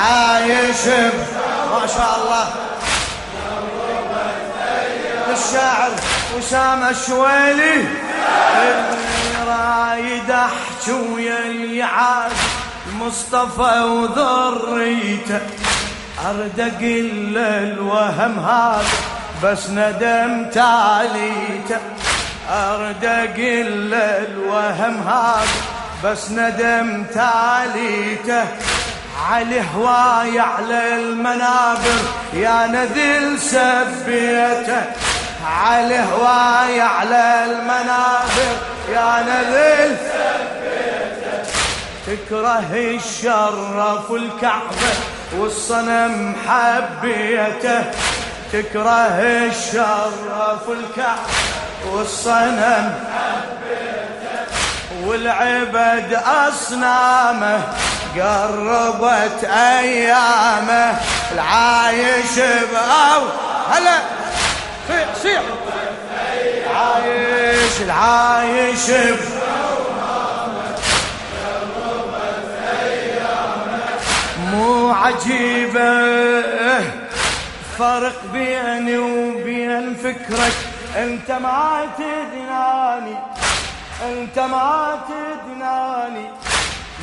العايش ما شاء الله. الشاعر وسام الشويلي. رايد احكي ويا اليعاد. مصطفى وذريته. ارد أقل الوهم هذا. بس ندم تاليته. ارد أقل الوهم هذا. بس ندم تاليته. على هواي على المنابر يا نذل سبيته. على هواي على المنابر يا نذل تكره الشرف الكعبة والصنم حبيته. تكره الشرف الكعبة والصنم حبيته. والعبد أصنامه قربت أيامه. العايش بأو هلا. صيح صيح العايش العايش مو عجيبة. فرق بيني وبين فكرك. انت ما تدناني. أنت ما تدناني.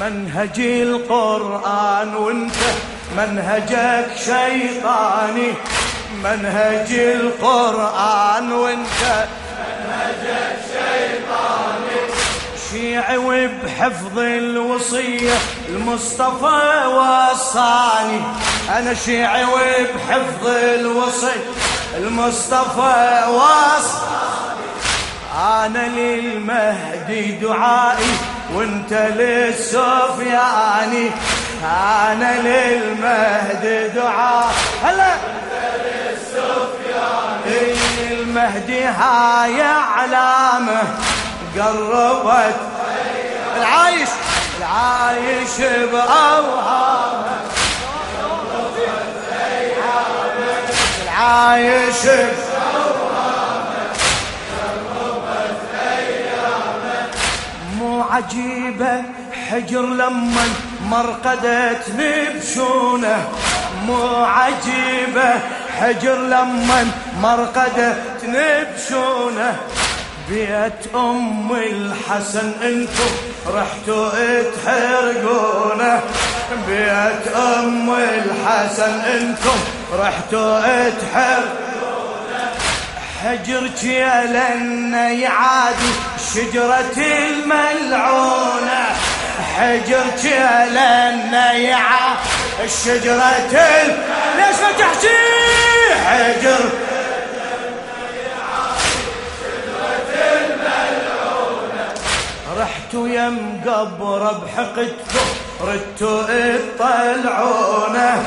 منهج القرآن وانت منهجك شيطاني. منهج القرآن وانت منهجك شيطاني. شيعي وبحفظ الوصية المصطفى وصاني أنا شيعي وبحفظ الوصية المصطفى وصاني أنا للمهدي دعائي وانت للسفياني أنا للمهدي دعاء. هلا. المهدي هاي علامه قربت. العايش. العايش بأوهامه العايش مو عجيبة حجر لما مرقدتني بشونه مو عجيبة حجر لما مرقدتني بشونه بيت أم الحسن أنتم رحتوا تحرقونه بيت أم الحسن أنتم رحتوا تحرقونه حجرك يا لنا يعادي شجرة الملعونة حجرك يا لنا يعادي الشجرة ليش ما تحكي؟ حجر رحتوا يم قبر بحقدكم ردتوا تطلعونه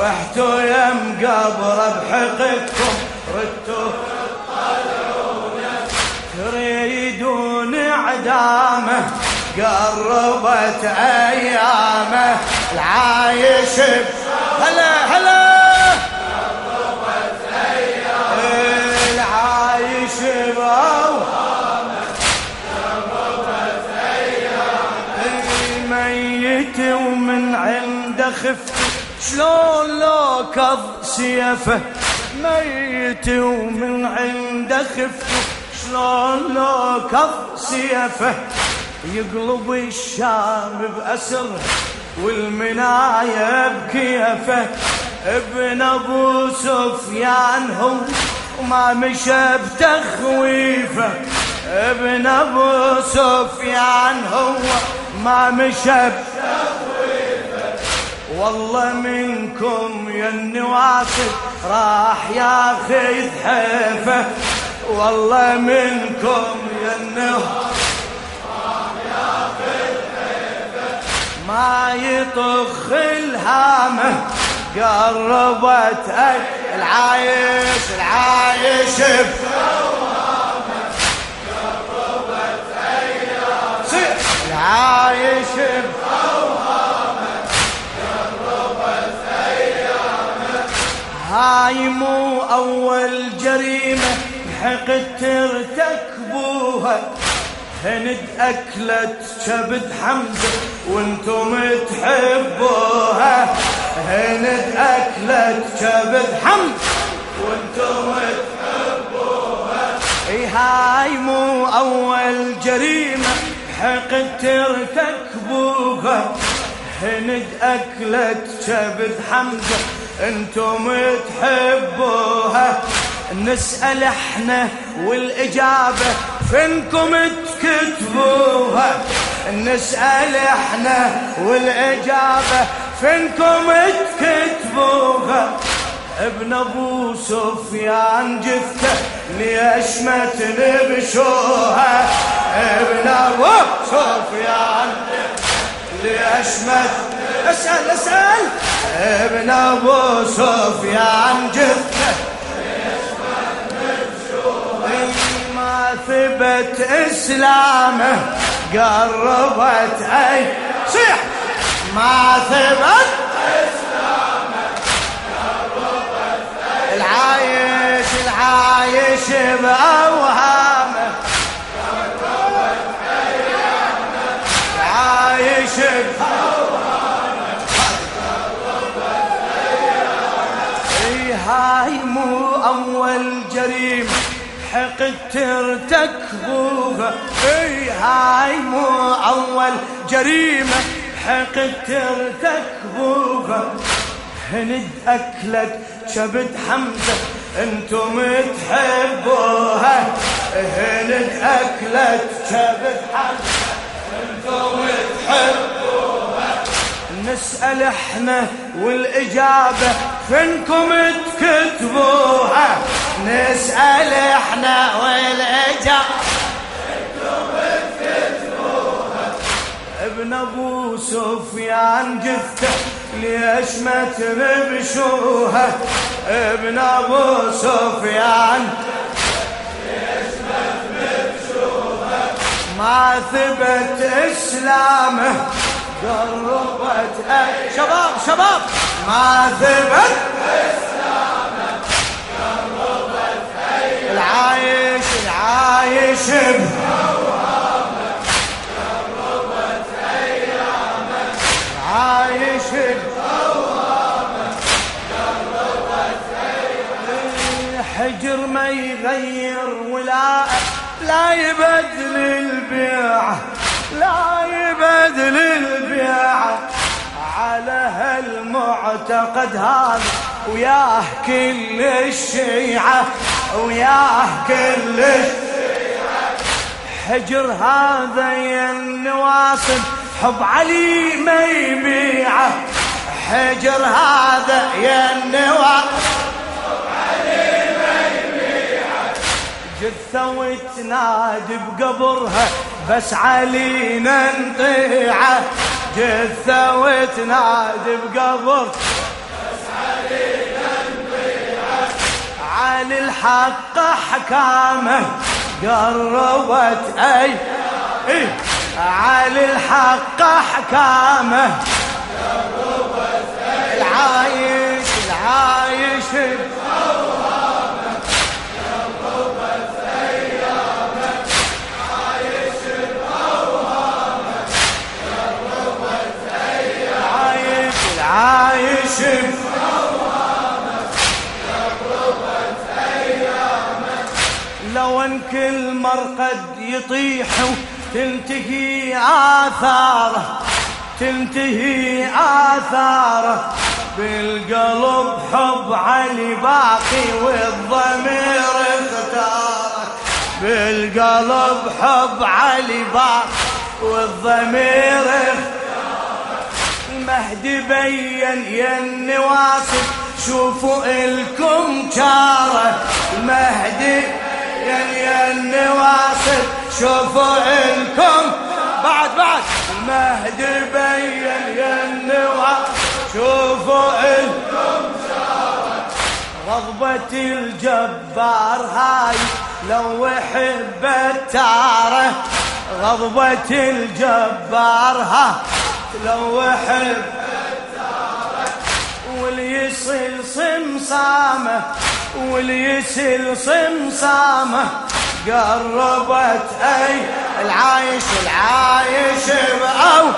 رحتوا يم قبر بحقدكم اعدامه قربت أيامه العايش هلا هلا! قربت أيامه. العايش بأوهامه الميت ومن عنده خفت شلون لو كض سيفه؟ ميت ومن عنده خفت شلون لو كض سيفه يقلب الشام بأسر والمناية بكيفه. ابن أبو سفيان هو وما مشى بتخويفه. ابن أبو سفيان هو ما مشى بتخويفه. والله منكم يا النواصب راح ياخذ حيفه. والله منكم يا النواصب ما يطخ الهامه قربت العايش العايش صيح العايش هاي مو أول جريمة. حقد ترتكبوها. هند أكلت كبد حمزة وأنتم تحبوها. هند أكلت كبد حمد وأنتم تحبوها. إي هاي مو أول جريمة. حقد ترتكبوها. هند أكلت كبد حمزة أنتم تحبوها. نسأل إحنا والإجابة فينكم تكتبوها؟ نسأل إحنا والإجابة فينكم تكتبوها؟ ابن أبو سفيان جثته ليش ما تنبشوها ابن أبو سفيان ليش ما اسأل اسأل. ابن أبو سفيان جثته ثبت إسلامه قربت اي صيح! ما ثبت إسلامه قربت اي العايش العايش بأوهامه. قربت ايامه العايش بأوهامه. قربت ايامه هاي مو أول جريمة. حقد ترتكبوها إي هاي مو أول جريمة. حقد ترتكبوها هند أكلت شبت حمزة. أنتم تحبوها. هند أكلت شبت حمزة. أنتم تحبوها. نسأل إحنا والإجابة. فينكم تكتبوها. نسأل إحنا والاجابة ابن أبو سفيان جثته ليش ما تنبشوها ابن أبو سفيان. ما ثبت إسلامه قربت شباب شباب. ما ثبت العايش عايش حجر ما يغير ولا لا يبدل البيعة لا يبدل البيعة على هالمعتقد هذا وياه كل الشيعة وياه كل الشيعة. حجر هذا يا النواصب حب علي ما يبيعه. حجر هذا يا النواصب. جثة وتنادي بقبرها بس علينا نطيعه. جثة وتنادي بقبر بس علينا نطيعه. علي الحق حكامه قربت أي. إيه. علي الحق حكامه العايش العايش. عايش لو ان كل مرقد يطيح تنتهي آثاره تنتهي آثاره. بالقلب حب علي باقي والضمير اختاره. بالقلب حب علي باقي والضمير اختاره. المهدي بين يا النواصب شوفوا إلكم شاره المهدي يا النواصب شوفوا الكم. بعد بعد. المهدي بين يا النواصب شوفوا الكم. شاره رغبة الجبار هاي لو حب التاره غضبة الجبار هاي لو حب واليسل صمصامة وليسل صمصامة قربت أي العايش العايش بأو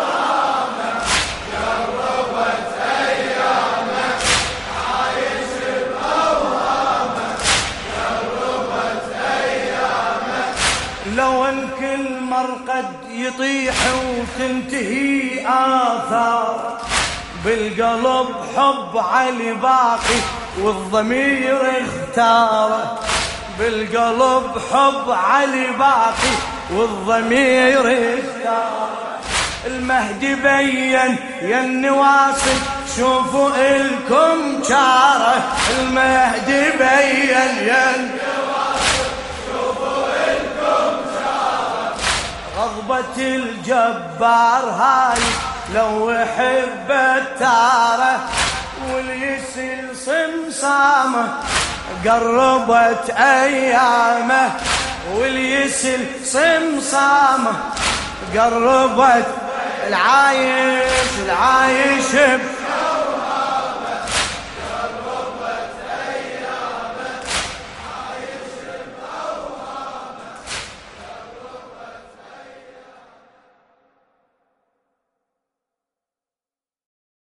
لو إن كل مرقد يطيح وتنتهي آثار بالقلب حب علي باقي. والضمير اختاره بالقلب حب علي باقي والضمير اختاره المهدي بين يا النواصب شوفوا إلكم شارة. المهدي بين يا النواصب شوفوا إلكم شارة. غضبة الجبار هاي لو يحب التارة. واليسل صمصامه قربت أيامه. واليسل صمصامه قربت العايش العايش